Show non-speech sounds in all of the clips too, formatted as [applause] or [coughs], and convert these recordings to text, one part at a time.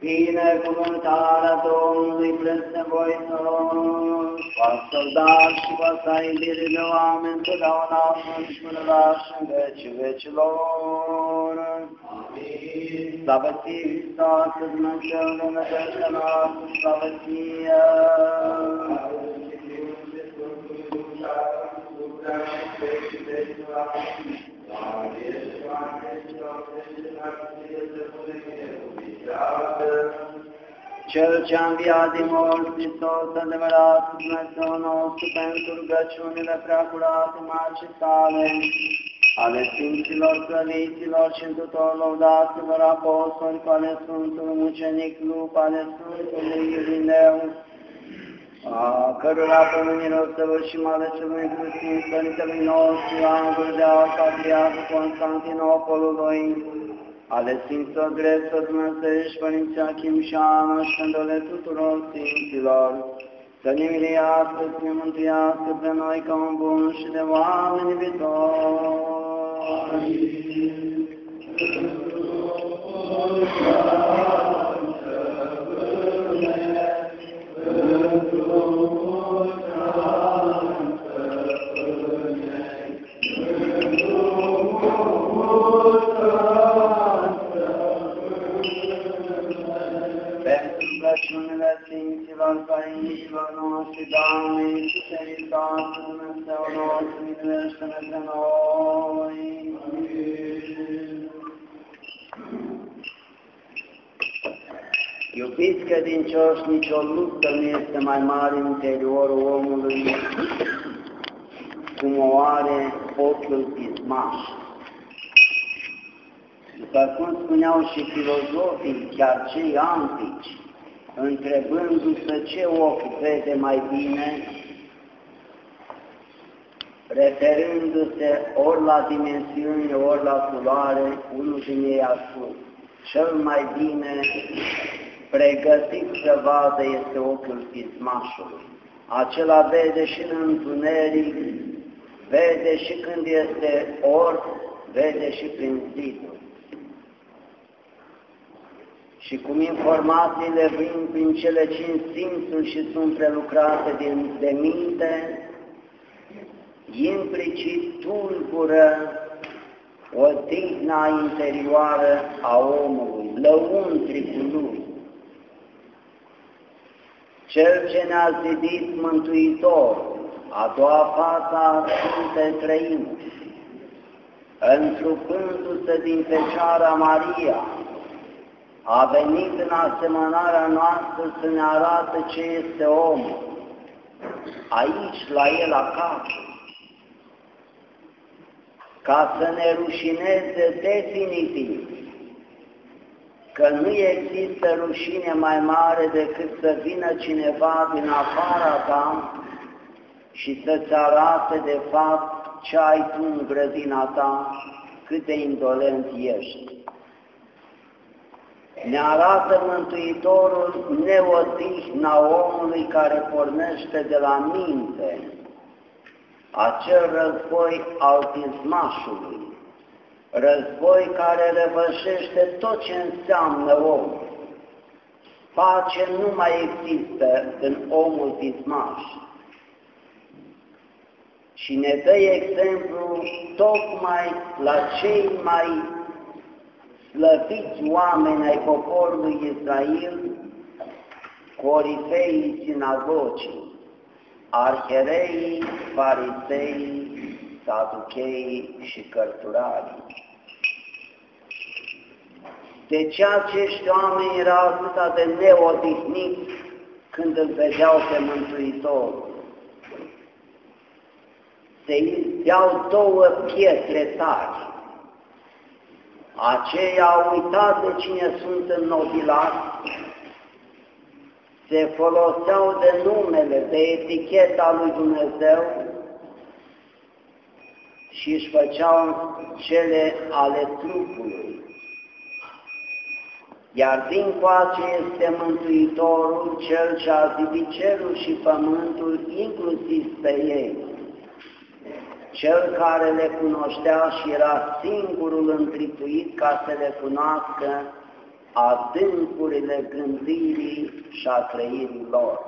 Binecuvântarea Domnului peste voi toți, v-ați dat și v-ați da iubire de oameni, totdeauna și până la și în vecii vecilor. Amin. Slavă ție, Hristos, Dumnezeu, Dumnezeu noastră, slavă ție. Cel ce a înviat din morți, Hristos, adevărat, Dumnezeu nostru, pentru rugăciunile preacurate Marcii sale, ale Sfinților Slăviților și tuturor lăudaților apostoli, cu ale Sfântului Mucenic Lup, ale Sfântului Irineu, a cărora pomenirea o săvârșim ale celui Hristos, Părintelui nostru, Angul de Al, Patriarhul Constantinopolului, ale Sfinților Greților Dumnezeiești, Părinții Achim și Ana și Cândole tuturor Sfinților, să ne miliască, să ne mântuiască pe noi ca un bun și de oameni viitori. Credincioși, nicio luptă nu este mai mare în interiorul omului cum o are ochiul pismaș. După cum spuneau și filozofii, chiar cei antici, întrebându-se ce ochi vede mai bine, referându-se ori la dimensiune, ori la culoare, unul din ei a spus, cel mai bine pregătit să vadă este ochiul pismașului. Acela vede și în întuneric, vede și când este orb, vede și prin ziduri. Și cum informațiile vin prin cele cinci simțuri și sunt prelucrate din, de minte, implicit tulbură o digna interioară a omului, lăuntricul lui. Cel ce ne-a zidit Mântuitor, a doua față a Sfintei Trăimuri, întrupându-se din Fecioara Maria, a venit în asemănarea noastră să ne arate ce este omul, aici, la el acasă, ca să ne rușineze definitiv că nu există rușine mai mare decât să vină cineva din afara ta și să-ți arate de fapt ce ai tu în grădina ta, cât de indolent ești. Ne arată Mântuitorul neodihna omului care pornește de la minte, acel război al pismașului, război care revășește tot ce înseamnă om. Pace nu mai există în omul pismaș. Și ne dă exemplu tocmai la cei mai slăviți oameni ai poporului Israel, corifeii sinagogii, arhereii, fariseii, saducheii și cărturarii. De ce acești oameni erau atât de neodihniți când îl vedeau pe Mântuitorul? Se izdeau două pietre tari. Aceia au uitat de cine sunt înnobilați, se foloseau de numele, de eticheta lui Dumnezeu și își făceau cele ale trupului. Iar din coace este Mântuitorul, Cel ce a zidit cerul și pământul, inclusiv pe ei. cel care le cunoștea și era singurul întripuit ca să le cunoască adâncurile gândirii și a trăirii lor.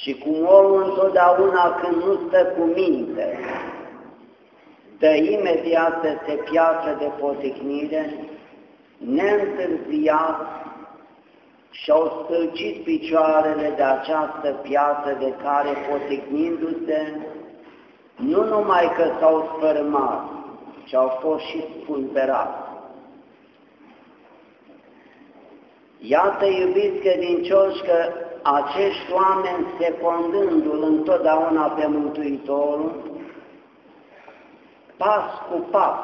Și cum omul întotdeauna când nu stă cu minte, dă imediat se piață de poticnire, neîntârziat și-au stâlcit picioarele de această piață de care, poticnindu-se, nu numai că s-au sfărmat, ci au fost și spulberați. Iată, iubiți credincioși, că acești oameni, secundându-L întotdeauna pe Mântuitorul, pas cu pas,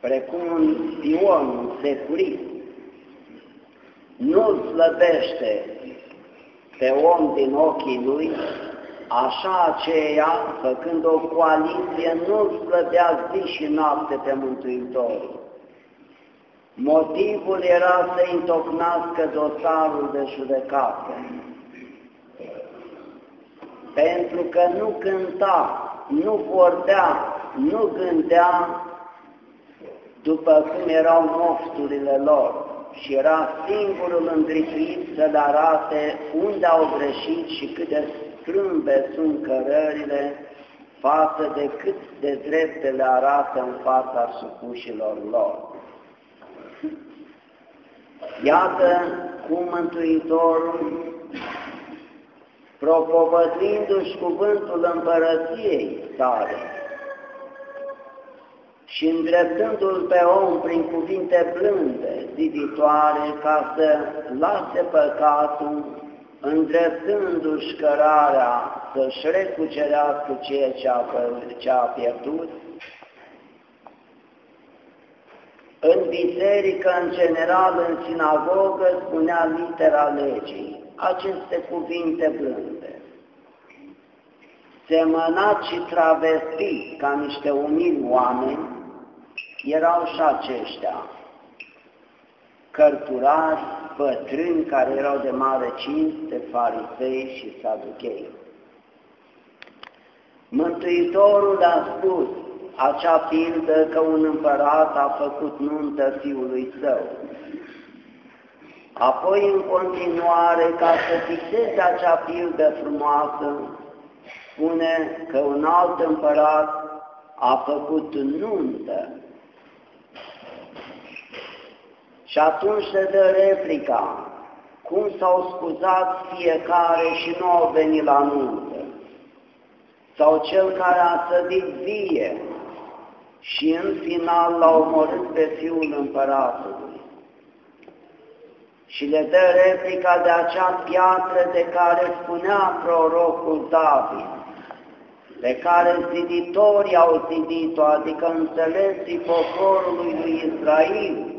precum un spion, un securist, nu slăbește pe om din ochii lui, așa aceea, făcând o coaliție, nu slăbea zi și noapte pe Mântuitorul. Motivul era să întocnească dosarul de judecată. Pentru că nu cânta, nu vorbea, nu gândea după cum erau mofturile lor și era singurul îndrituit să le arate unde au greșit și cât de strâmbe sunt cărările față de cât de drepte le arată în fața supușilor lor. Iată cum Mântuitorul, propovăduindu-și cuvântul împărăției sale și îndreptându-l pe om prin cuvinte blânde, ziditoare, ca să lase păcatul, îndreptându-și cărarea să-și recucerească ceea ce a, ce a pierdut, În biserică, în general, în sinagogă, spunea litera legii, aceste cuvinte blânde. Semănat și travestit ca niște umili oameni, erau și aceștia, cărturari, bătrâni care erau de mare cinste, farisei și saduchei. Mântuitorul a spus, acea pildă că un împărat a făcut nuntă fiului său. Apoi, în continuare, ca să fixeze acea pildă frumoasă, spune că un alt împărat a făcut nuntă. Și atunci se dă replica, cum s-au scuzat fiecare și nu au venit la nuntă. Sau cel care a sădit vie, și în final l-a omorât pe fiul împăratului. Și le dă replica de acea piatră de care spunea prorocul David, pe care ziditorii au zidit-o, adică înțelesii poporului lui Israel.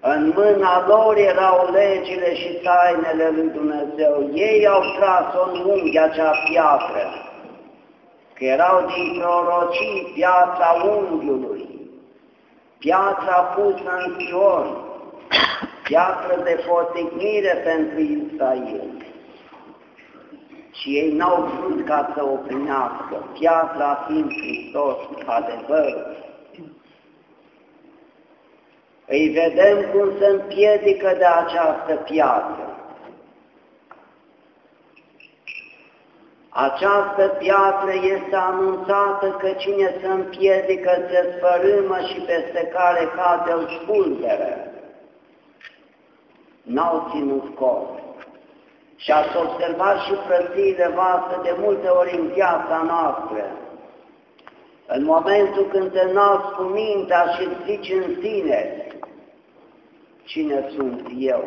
În mâna lor erau legile și tainele lui Dumnezeu. Ei au tras-o în unghi acea piatră că erau din prorocii piața unghiului, piața pusă în Sion, piatră de poticnire pentru Israel. Și ei n-au vrut ca să o primească, piatra fiind Hristos, adevărul. Îi vedem cum se împiedică de această piatră. Această piatră este anunțată că cine se împiedică se sfărâmă și peste care cade îl spulberă. N-au ținut cont. Și ați observat și frățiile voastre de multe ori în viața noastră. În momentul când te nasc cu mintea și zici în tine, cine sunt eu?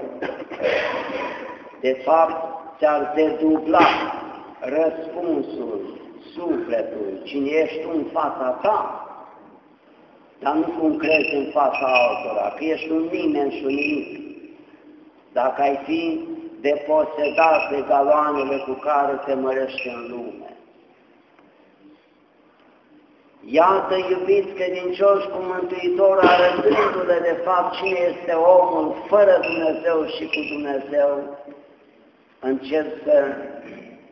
De fapt, ți-ar dedubla răspunsul, sufletul, cine ești tu în fața ta, dar nu cum crezi în fața altora, că ești un nimeni și un nimic. Dacă ai fi deposedat de galoanele cu care te mărește în lume. Iată, iubiți credincioși, cu Mântuitor arătându-le de fapt cine este omul fără Dumnezeu și cu Dumnezeu, încep să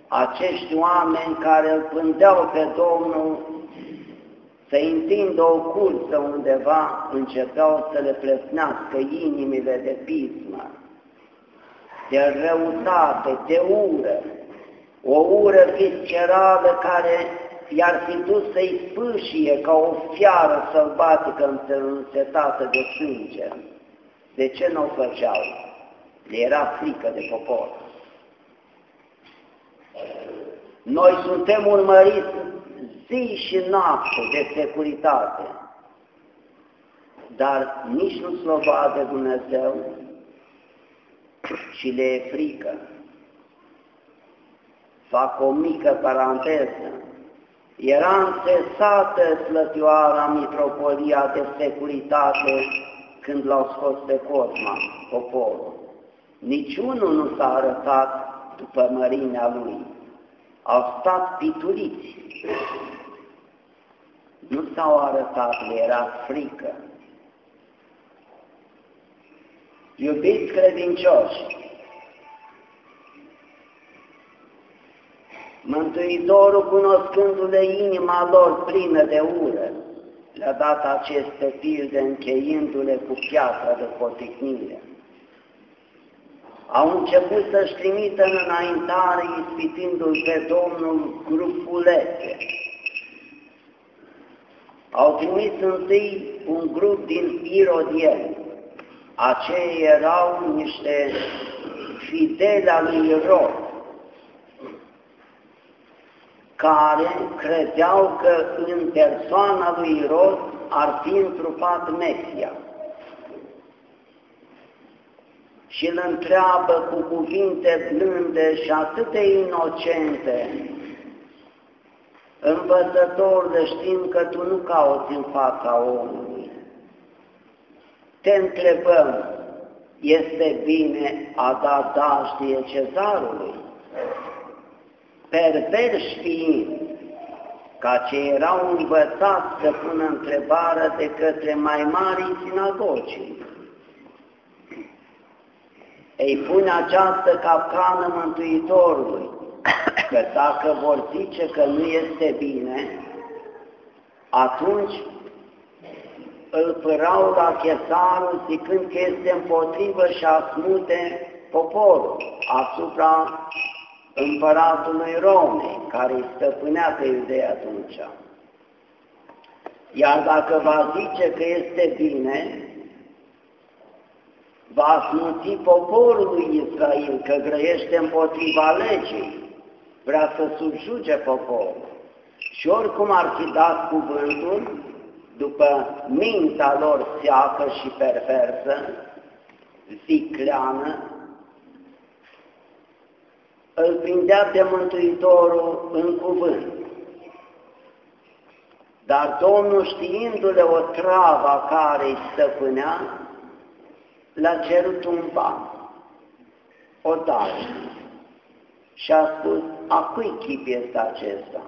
acești oameni care îl pândeau pe Domnul să întindă o cursă undeva, începeau să le plăsnească inimile de pismă, de răutate, de ură, o ură viscerală care i-ar fi dus să-i spâșie ca o fiară sălbatică însetată de sânge. De ce nu o făceau? Le era frică de popor. Noi suntem urmăriți zi și noapte de securitate, dar nici nu slova de Dumnezeu și le e frică. Fac o mică paranteză. Era încesată slătioara mitropolia de securitate când l-au scos pe Cosma, poporul. Niciunul nu s-a arătat după mărimea lui. Au stat pituliți. Nu s-au arătat, le era frică. Iubiți credincioși, Mântuitorul, cunoscându-le inima lor plină de ură, le-a dat aceste pilde încheindu-le cu piatra de poticnire. Au început să-și trimită în înaintare, ispitindu-l pe Domnul grupulețe. Au trimis întâi un grup din irodieni. Aceia erau niște fideli al lui Rod, care credeau că în persoana lui Irod ar fi întrupat Mesia. Și îl întreabă cu cuvinte blânde și atât de inocente, Învățător de știm că tu nu cauți în fața omului. Te întrebăm, este bine a da daștie cezarului? perverși fiind, ca ce erau învățați să pună întrebarea de către mai mari sinagogii. Ei pune această capcană Mântuitorului, că dacă vor zice că nu este bine, atunci îl părau la chesarul zicând că este împotrivă și asmute poporul asupra împăratului Romei, care îi stăpânea pe iudei atunci. Iar dacă va zice că este bine, va smuți poporul lui Israel, că grăiește împotriva legii, vrea să subjuge poporul. Și oricum ar fi dat cuvântul, după mintea lor seacă și perversă, zicleană, îl prindea de Mântuitorul în cuvânt. Dar Domnul știindu-le o travă care îi stăpânea, l-a cerut un ban, o dare. Și a spus, a cui chip este acesta?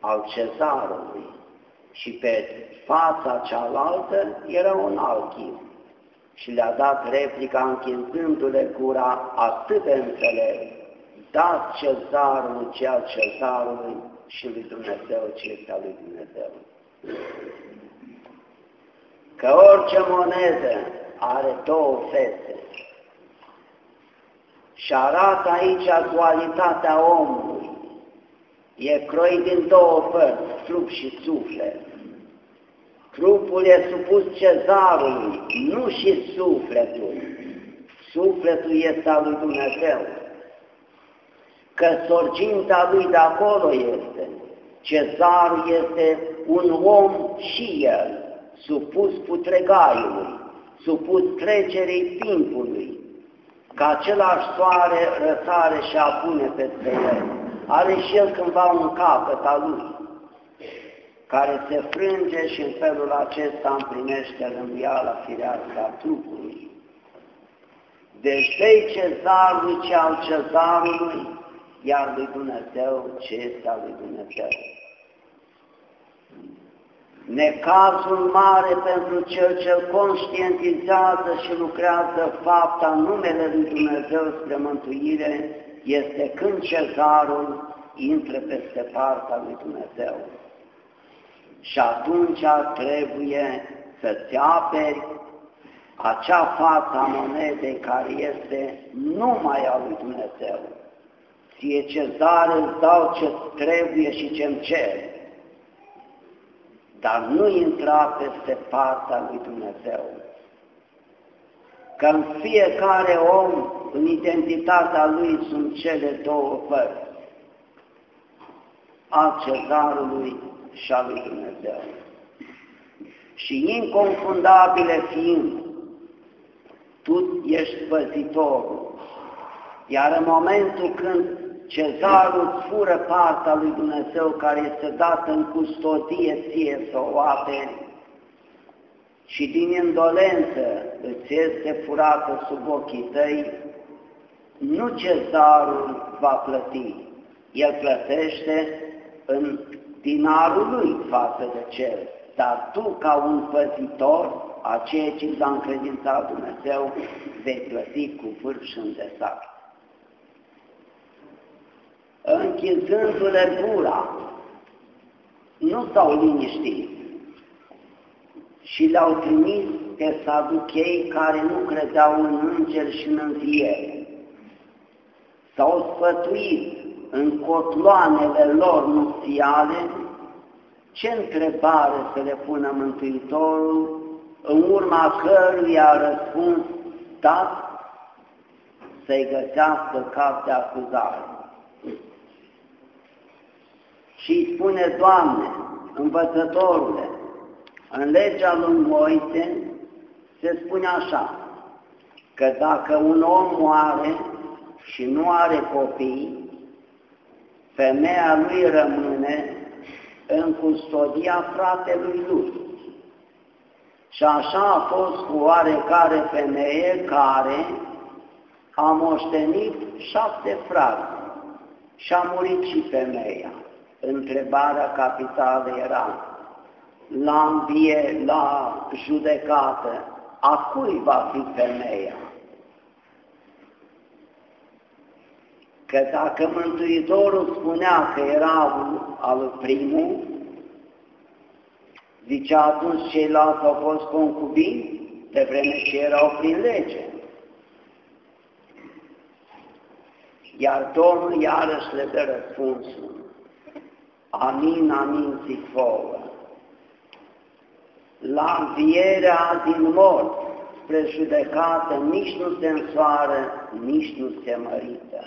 Al cezarului. Și pe fața cealaltă era un alt chip. Și le-a dat replica închinzându-le gura atât de înțeles dați cezarul ce al cezarului și lui Dumnezeu ce este al lui Dumnezeu. Că orice monedă are două fețe și arată aici dualitatea omului. E croit din două părți, trup și suflet. Trupul e supus cezarului, nu și sufletul. Sufletul este al lui Dumnezeu că sorginta lui de acolo este. Cezarul este un om și el, supus putregaiului, supus trecerii timpului, că același soare răsare și apune peste el. Are și el cândva un capăt al lui, care se frânge și în felul acesta împlinește rânduiala firească a trupului. Deci de cezarului ce al cezarului, iar lui Dumnezeu ce este al lui Dumnezeu. Necazul mare pentru cel ce conștientizează și lucrează fapta numele lui Dumnezeu spre mântuire este când cezarul intră peste partea lui Dumnezeu. Și atunci trebuie să-ți aperi acea față a monedei care este numai a lui Dumnezeu. Ție cezar îți dau ce trebuie și ce-mi cer, dar nu intra peste partea lui Dumnezeu. Că în fiecare om, în identitatea lui, sunt cele două părți, al cezarului și al lui Dumnezeu. Și inconfundabile fiind, tu ești păzitorul. Iar în momentul când cezarul îți fură partea lui Dumnezeu care este dată în custodie ție să o aperi. Și din indolență îți este furată sub ochii tăi, nu cezarul va plăti, el plătește în dinarul lui față de cer, dar tu ca un păzitor a ceea ce ți-a încredințat Dumnezeu, vei plăti cu vârf și îndesat. Închizându-le gura, nu s-au liniștit și le-au trimis pe saduchei care nu credeau în îngeri și în înviere. S-au spătuit în cotloanele lor nupțiale ce întrebare să le pună Mântuitorul în urma căruia a răspuns dat să-i găsească cap de acuzare. Și îi spune, Doamne, învățătorule, în legea lui Moise se spune așa, că dacă un om moare și nu are copii, femeia lui rămâne în custodia fratelui lui. Și așa a fost cu oarecare femeie care a moștenit șapte frați și a murit și femeia. Întrebarea capitală era, la învie, la judecată, a cui va fi femeia? Că dacă Mântuitorul spunea că era al primul, Zicea atunci ceilalți au fost concubini, de vreme ce erau prin lege. Iar Domnul iarăși le dă răspunsul. Amin, amin, zic vouă. La învierea din mort, spre judecată, nici nu se însoară, nici nu se mărită.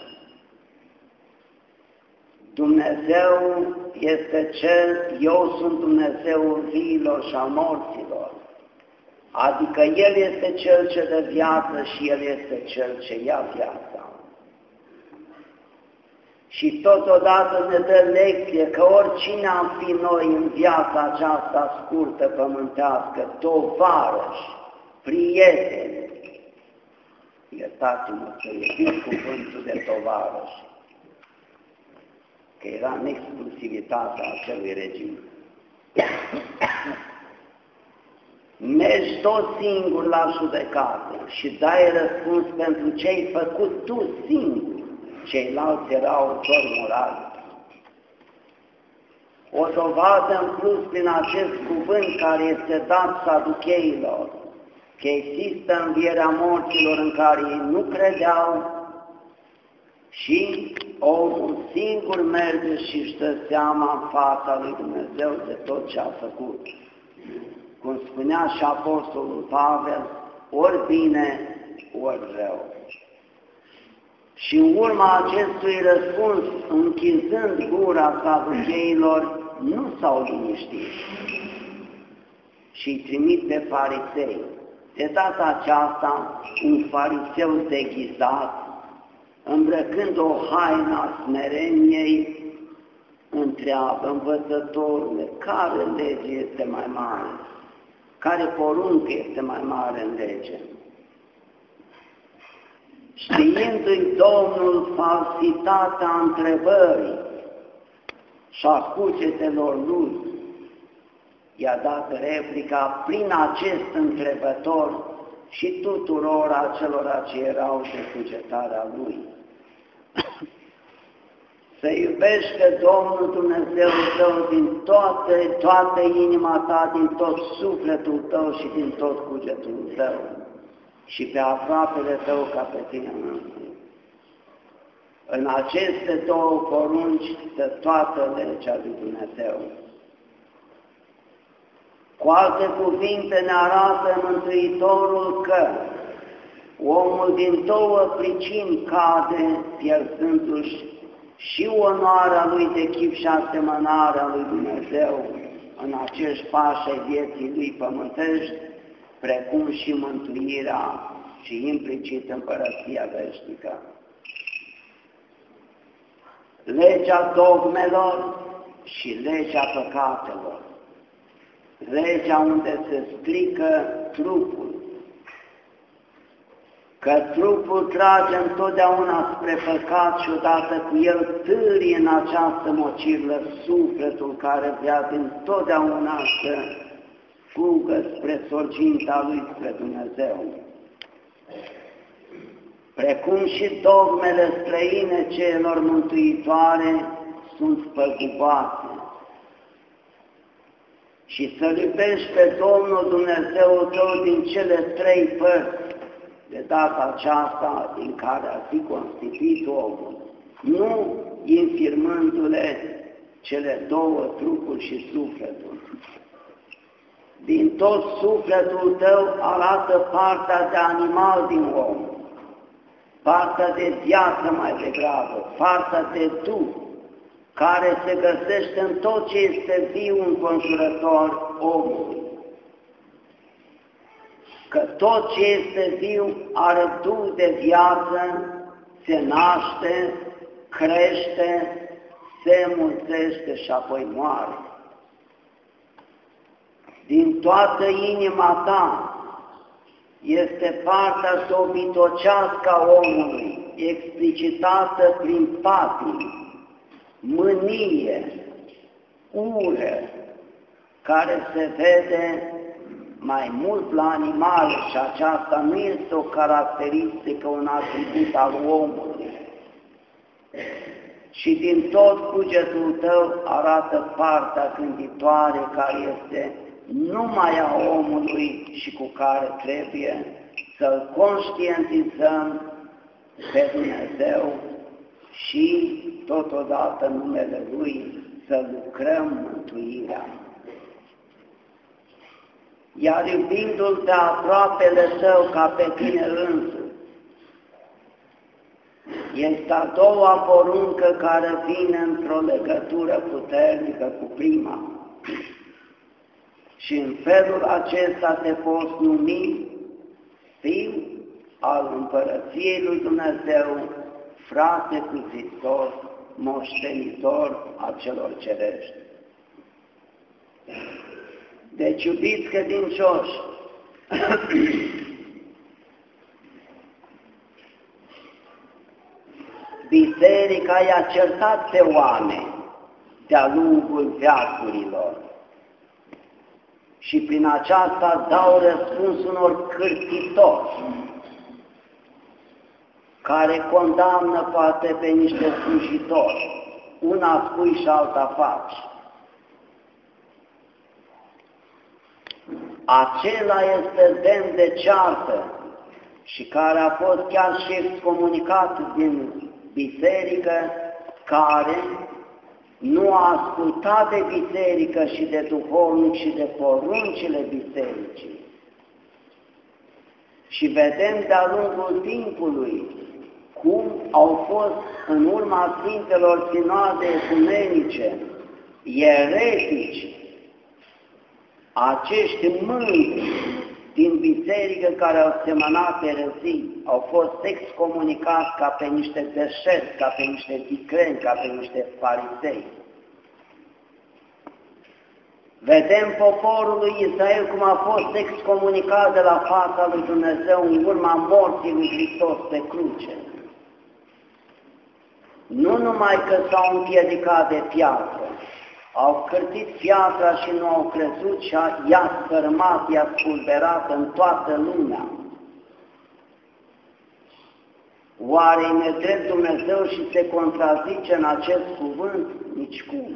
Dumnezeu este Cel, eu sunt Dumnezeul viilor și a morților. Adică El este Cel ce dă viață și El este Cel ce ia viața. Și totodată ne dă lecție că oricine am fi noi în viața aceasta scurtă pământească, tovarăși, prieteni, iertați-mă să iubim cuvântul de tovarăși, că era în exclusivitatea acelui regim. Mergi tot singur la judecată și dai răspuns pentru ce ai făcut tu singur. Ceilalți erau doar morali. O dovadă în plus prin acest cuvânt care este dat saducheilor, că există învierea morților în care ei nu credeau și omul singur merge și își dă seama în fața lui Dumnezeu de tot ce a făcut. Cum spunea și Apostolul Pavel, ori bine, ori rău. Și în urma acestui răspuns, închizând gura saducheilor, nu s-au liniștit și îi trimit pe farisei. De data aceasta, un fariseu deghizat, îmbrăcând o haină a smereniei, întreabă învățătorule, care lege este mai mare? Care poruncă este mai mare în lege? Știindu-i Domnul falsitatea întrebării și a cugetelor lui, i-a dat replica prin acest întrebător și tuturor acelora ce erau de cugetarea lui. [coughs] să iubești pe Domnul Dumnezeu tău din toată, toată inima ta, din tot sufletul tău și din tot cugetul tău și pe aproapele tău ca pe tine însuți. În aceste două porunci stă toată legea lui Dumnezeu. Cu alte cuvinte ne arată Mântuitorul că omul din două pricini cade pierzându-și și onoarea lui de chip și asemănarea lui Dumnezeu în acești pași ai vieții lui pământești, precum și mântuirea și implicit împărăția veșnică. Legea dogmelor și legea păcatelor. Legea unde se strică trupul, că trupul trage întotdeauna spre păcat și odată cu el târie în această mocirlă sufletul care vrea din totdeauna să fugă spre sorginta lui, spre Dumnezeu. Precum și dogmele străine celor mântuitoare sunt spăgubate. Și să iubești pe Domnul Dumnezeu tău din cele trei părți, de data aceasta din care ar fi constituit omul, nu infirmându-le cele două, trupul și sufletul. Din tot sufletul tău arată partea de animal din om, partea de viață mai degrabă, partea de duh, care se găsește în tot ce este viu înconjurător omului că tot ce este viu are duh de viață, se naște, crește, se mulțește și apoi moare. Din toată inima ta este partea sobitocească a omului, explicitată prin patii, mânie, ură, care se vede mai mult la animale și aceasta nu este o caracteristică, un atribut al omului. Și din tot cugetul tău arată partea gânditoare care este numai a omului și cu care trebuie să-L conștientizăm pe Dumnezeu și totodată numele Lui să lucrăm mântuirea iar iubindu-l de aproapele său ca pe tine însuți. Este a doua poruncă care vine într-o legătură puternică cu prima. Și în felul acesta te poți numi fiu al împărăției lui Dumnezeu, frate cu Hristos, moștenitor a celor cerești. Deci, iubiți credincioși, [clears throat] Biserica i-a certat pe oameni de-a lungul veacurilor și prin aceasta dau răspuns unor cârtitori care condamnă poate pe niște slujitori, una spui și alta faci. acela este demn de ceartă și care a fost chiar și excomunicat din biserică, care nu a ascultat de biserică și de duhovnic și de poruncile bisericii. Și vedem de-a lungul timpului cum au fost în urma Sfintelor Sinoade ecumenice, eretici, acești mândri din biserică care au semănat erezii au fost excomunicați ca pe niște deșerți, ca pe niște ticreni, ca pe niște farisei. Vedem poporul lui Israel cum a fost excomunicat de la fața lui Dumnezeu în urma morții lui Hristos pe cruce. Nu numai că s-au împiedicat de piatră, au cârtit piatra și nu au crezut și i-a sfărmat, i-a spulberat în toată lumea. Oare e nedrept Dumnezeu și se contrazice în acest cuvânt? Nici cum.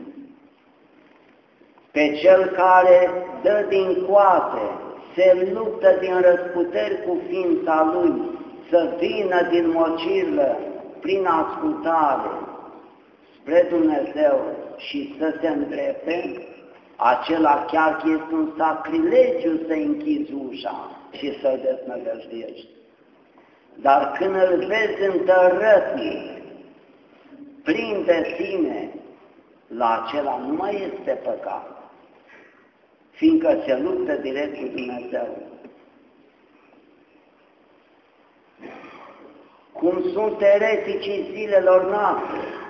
Pe cel care dă din coate, se luptă din răsputeri cu ființa lui, să vină din mocirlă prin ascultare spre Dumnezeu și să se îndrepte, acela chiar că este un sacrilegiu să închizi ușa și să-l desnăgăjdești. Dar când îl vezi întărătnic, plin de sine, la acela nu mai este păcat, fiindcă se luptă direct cu Dumnezeu. Cum sunt ereticii zilelor noastre,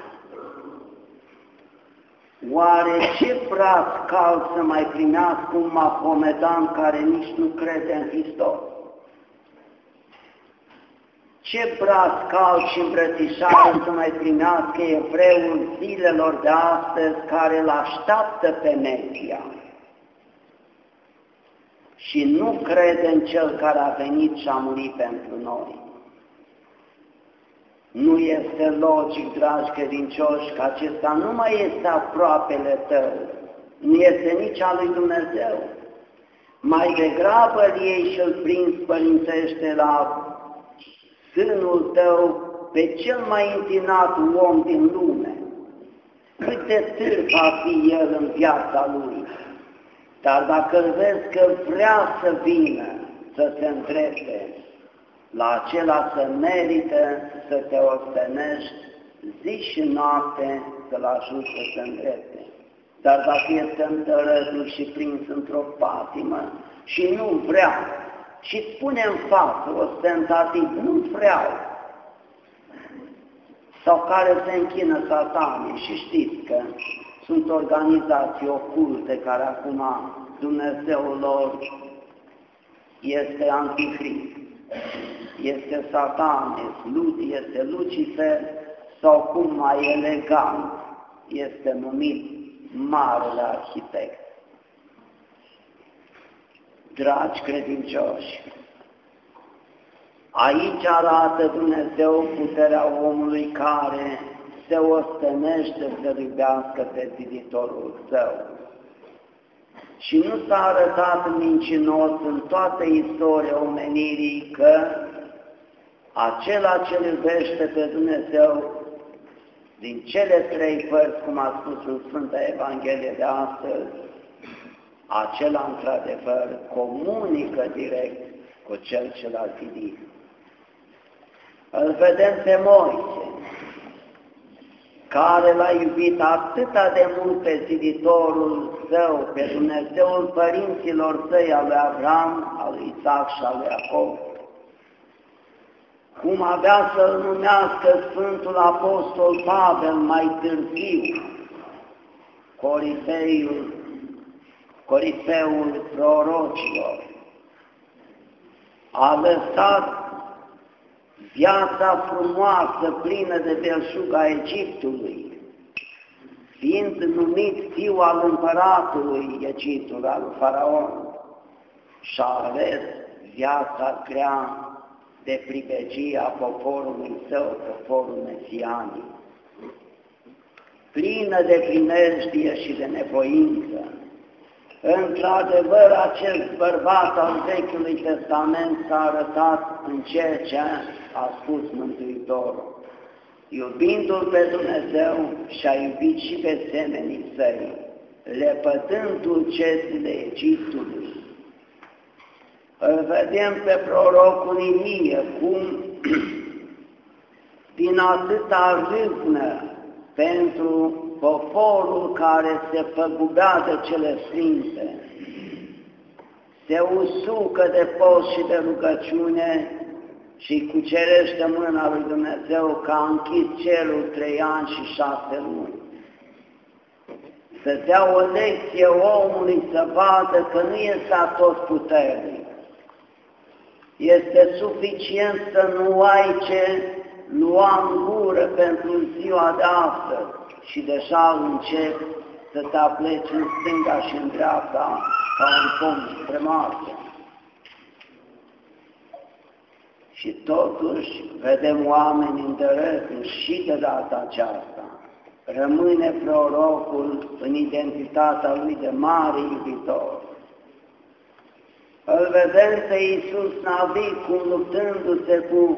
Oare ce braț cal să mai primească un mahomedan care nici nu crede în Hristos? Ce braț cal și îmbrățișare să mai primească evreul zilelor de astăzi care îl așteaptă pe Mesia? Și nu crede în Cel care a venit și a murit pentru noi. Nu este logic, dragi credincioși, că acesta nu mai este aproapele tău, nu este nici al lui Dumnezeu. Mai degrabă ei și îl prins părintește la sânul tău pe cel mai întinat om din lume. Cât de târg va fi el în viața lui. Dar dacă îl vezi că vrea să vină, să se îndrepte, la acela să merită să te ostenești zi și noapte să-l ajut să se îndrepte. Dar dacă este întărăzut și prins într-o patimă și nu vrea, și spune în față, ostentativ, nu vreau, sau care se închină satanii și știți că sunt organizații oculte care acum Dumnezeul lor este antichrist este Satan, este Lucifer sau cum mai elegant este numit Marele Arhitect. Dragi credincioși, aici arată Dumnezeu puterea omului care se ostenește să iubească pe ziditorul său. Și nu s-a arătat mincinos în toată istoria omenirii că acela ce iubește pe Dumnezeu din cele trei părți, cum a spus în Sfânta Evanghelie de astăzi, acela într-adevăr comunică direct cu cel ce l-a zidit. Îl vedem pe Moise, care l-a iubit atâta de mult pe ziditorul său, pe Dumnezeul părinților săi, al lui Avram, al lui Isaac și al lui Iacob, cum avea să-l numească Sfântul Apostol Pavel mai târziu, corifeiul, corifeul prorocilor, a lăsat viața frumoasă, plină de belșuga Egiptului, fiind numit fiu al împăratului Egiptului, al faraon, și-a ales viața grea de pribegie a poporului său, poporul mesianic, plină de primejdie și de nevoință. Într-adevăr, acest bărbat al Vechiului Testament s-a arătat în ceea ce a spus Mântuitorul. Iubindu-L pe Dumnezeu și-a iubit și pe semenii săi, lepătând dulcețile Egiptului. Îl vedem pe prorocul Ilie cum [clears throat] din atâta râvnă pentru poporul care se păgubea de cele sfinte, se usucă de post și de rugăciune și cucerește mâna lui Dumnezeu ca a închis cerul trei ani și șase luni. Să dea o lecție omului să vadă că nu este tot puternic. Este suficient să nu ai ce lua în gură pentru ziua de astăzi și deja încep să te apleci în stânga și în dreapta ca un pom spre moarte. Și totuși vedem oameni îndărătni și de data aceasta. Rămâne prorocul în identitatea lui de mare iubitor. Îl vedem pe Iisus Navi cum luptându-se cu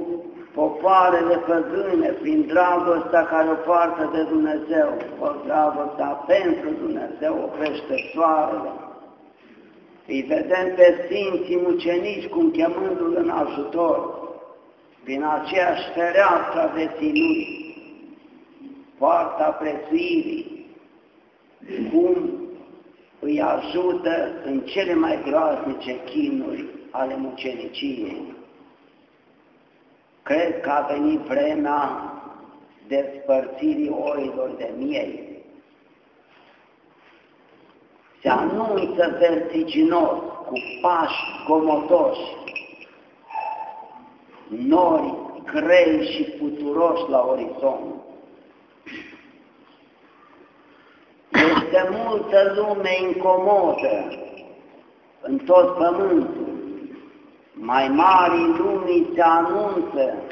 popoarele păgâne prin dragostea care o poartă de Dumnezeu, o dragostea pentru Dumnezeu oprește soarele. Îi vedem pe Sfinții Mucenici cum chemându-L în ajutor, prin aceeași fereastră a lui, poarta prețuirii, cum îi ajută în cele mai groaznice chinuri ale muceniciei. Cred că a venit vremea despărțirii oilor de miei. Se anunță vertiginos, cu pași comotoși, nori grei și puturoși la orizont. Este multă lume incomodă în tot pământul. Mai mari lumii se anunță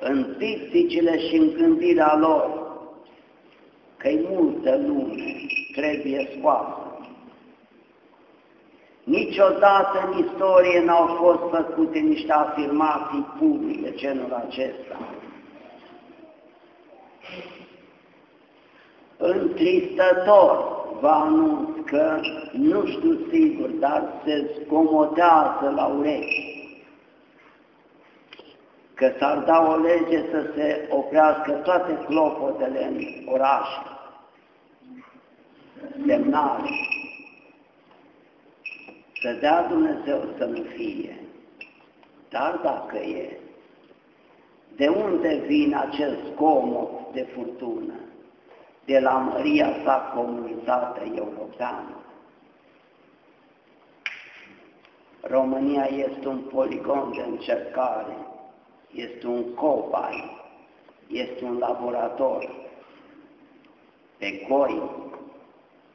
în picticile și în gândirea lor că e multă lume, trebuie scoasă. Niciodată în istorie n-au fost făcute niște afirmații publice genul acesta. Întristător vă anunț că, nu știu sigur, dar se scomotează la urechi că s-ar da o lege să se oprească toate clopotele în oraș, semnale, să dea Dumnezeu să nu fie. Dar dacă e, de unde vine acel scomot de furtună? De la Maria sa comunitate europeană. România este un poligon de încercare, este un cobai, este un laborator pe goi,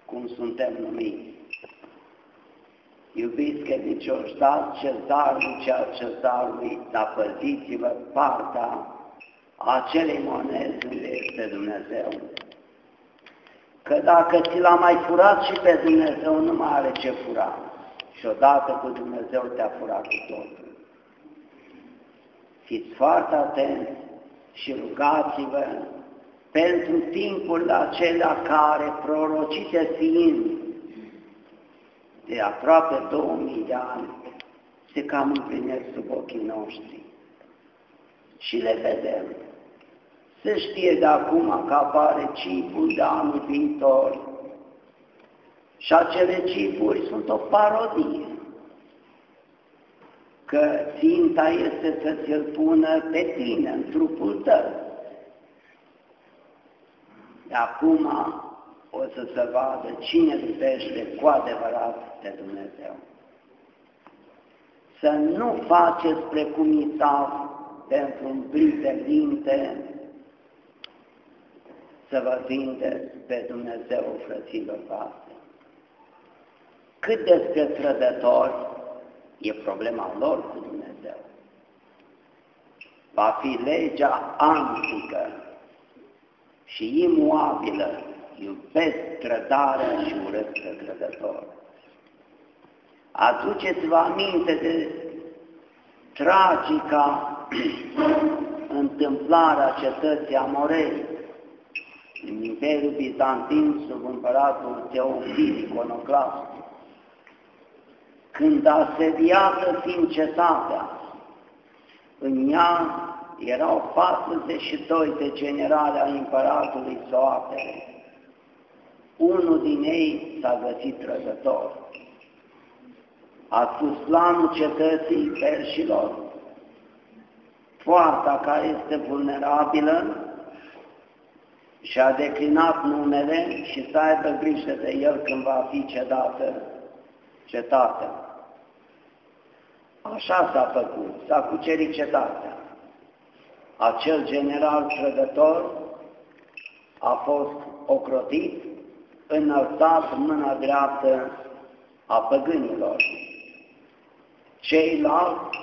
cum suntem numiți. Iubiți credincioși, dați cezarului ceea cezarului, dar păziți-vă partea acelei monezi unde este Dumnezeu. Că dacă ți l-a mai furat și pe Dumnezeu, nu mai are ce fura. Și odată cu Dumnezeu te-a furat cu totul. Fiți foarte atenți și rugați-vă pentru timpul acelea care, prorocite fiind, de aproape 2000 de ani se cam împlinesc sub ochii noștri. Și le vedem. Se știe de acum că apare cipul de anul viitor și acele cipuri sunt o parodie. Că ținta este să ți-l pună pe tine, în trupul tău. De acum o să se vadă cine iubește cu adevărat de Dumnezeu. Să nu faceți precum Isau pentru un blic de linte, să vă vindeți pe Dumnezeu, frăților voastre. Cât despre trădători, e problema lor cu Dumnezeu. Va fi legea antică și imuabilă iubesc trădarea și urăsc pe trădător. Aduceți-vă aminte de tragica [clears throat] întâmplarea cetății Amorei în Imperiul Bizantin sub împăratul Teofil Iconoclast, când asediată fiind cetatea, în ea erau 42 de generale al împăratului Soapere, unul din ei s-a găsit trăgător. A spus planul cetății perșilor, poarta care este vulnerabilă și a declinat numele și să aibă grijă de el când va fi cedată cetatea. Așa s-a făcut, s-a cucerit cetatea. Acel general trăgător a fost ocrotit înălțat mâna dreaptă a păgânilor. Ceilalți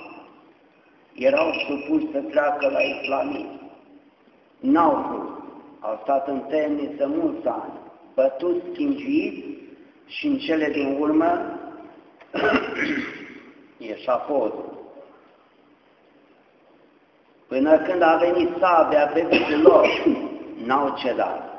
erau supuși să treacă la islamism. N-au vrut. Au stat în temniță mulți ani, bătuți, schingiți și în cele din urmă eșafodul. Până când a venit sabia pe lor, [coughs] n-au cedat.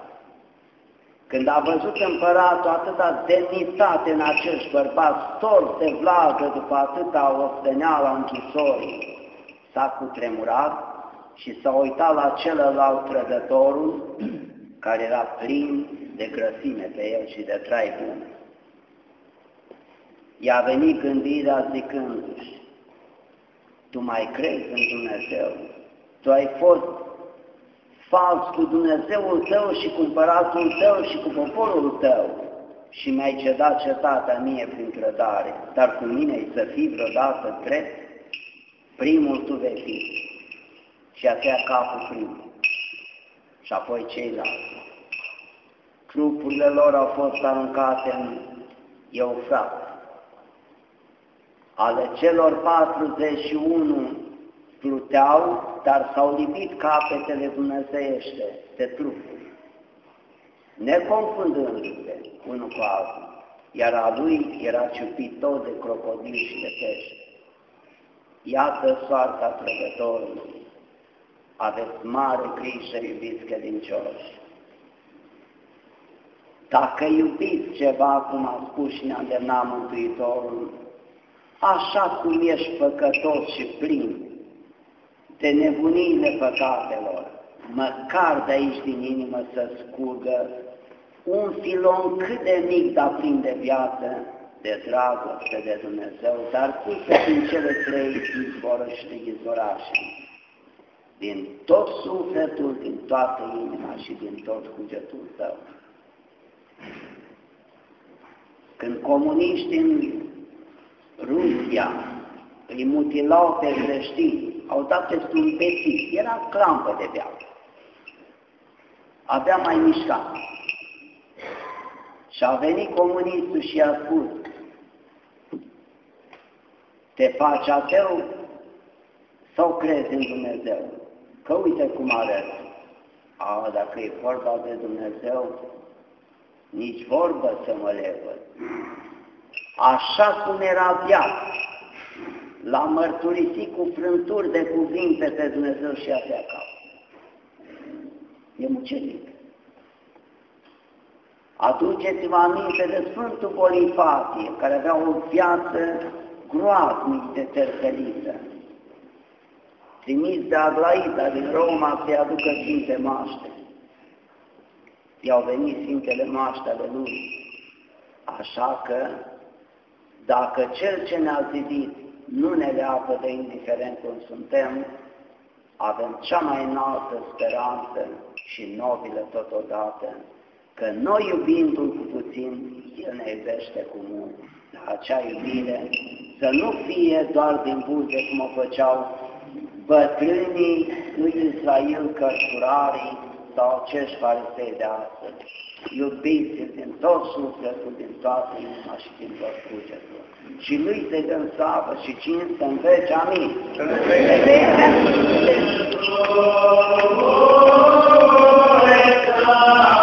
Când a văzut împăratul atâta demnitate în acești bărbați, stor se vlagă după atâta osteneală a închisorii, s-a cutremurat și s-a uitat la celălalt trădătorul, [coughs] care era plin de grăsime pe el și de trai bune. I-a venit gândirea zicându-și, tu mai crezi în Dumnezeu? Tu ai fost fals cu Dumnezeul tău și cu împăratul tău și cu poporul tău și mi-ai cedat cetatea mie prin trădare, dar cu mine să fii vreodată drept, primul tu vei fi și a tăia capul primul și apoi ceilalți. Trupurile lor au fost aruncate în Eufrat. Ale celor 41 pluteau, dar s-au lipit capetele dumnezeiește de trupuri, neconfundându-se unul cu altul, iar a lui era ciupit tot de crocodil și de pește. Iată soarta trăgătorului. Aveți mare grijă, iubiți credincioși. Dacă iubiți ceva, cum a spus și ne-a îndemnat Mântuitorul, așa cum ești păcătos și plin de nebuniile păcatelor, măcar de aici din inimă să scurgă un filon cât de mic, dar plin de viață, de dragoste de Dumnezeu, dar puse din cele trei izvorăște izvorașe, din tot sufletul, din toată inima și din tot cugetul tău. Când comuniștii în Rusia îi mutilau pe creștini, au dat peste un bețiv, era clampă de viață. Abia mai mișcat. Și a venit comunistul și a spus, te faci ateu sau crezi în Dumnezeu? Că uite cum arăt. A, dacă e vorba de Dumnezeu, nici vorbă să mă levă. Așa cum era viața, l-a mărturisit cu frânturi de cuvinte pe Dumnezeu și a pe acasă. E mucenic. Aduceți-vă aminte de Sfântul Bonifatie, care avea o viață groaznic de terfelită. Trimis de Aglaida din Roma să-i aducă Sfinte Maște. I-au venit Sfintele Maște ale lui. Așa că, dacă Cel ce ne-a zidit nu ne leapă de indiferent cum suntem, avem cea mai înaltă speranță și nobilă totodată, că noi iubindu-L cu puțin, El ne iubește cu mult. Acea iubire să nu fie doar din buze cum o făceau bătrânii lui Israel cărturarii sau acești farisei de astăzi, iubiți din tot sufletul, din toată inima și din tot cugetul. Și lui se dăm slavă și cinste în veci. Amin. Amin.